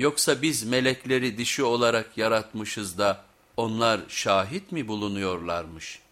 Yoksa biz melekleri dişi olarak yaratmışız da onlar şahit mi bulunuyorlarmış?''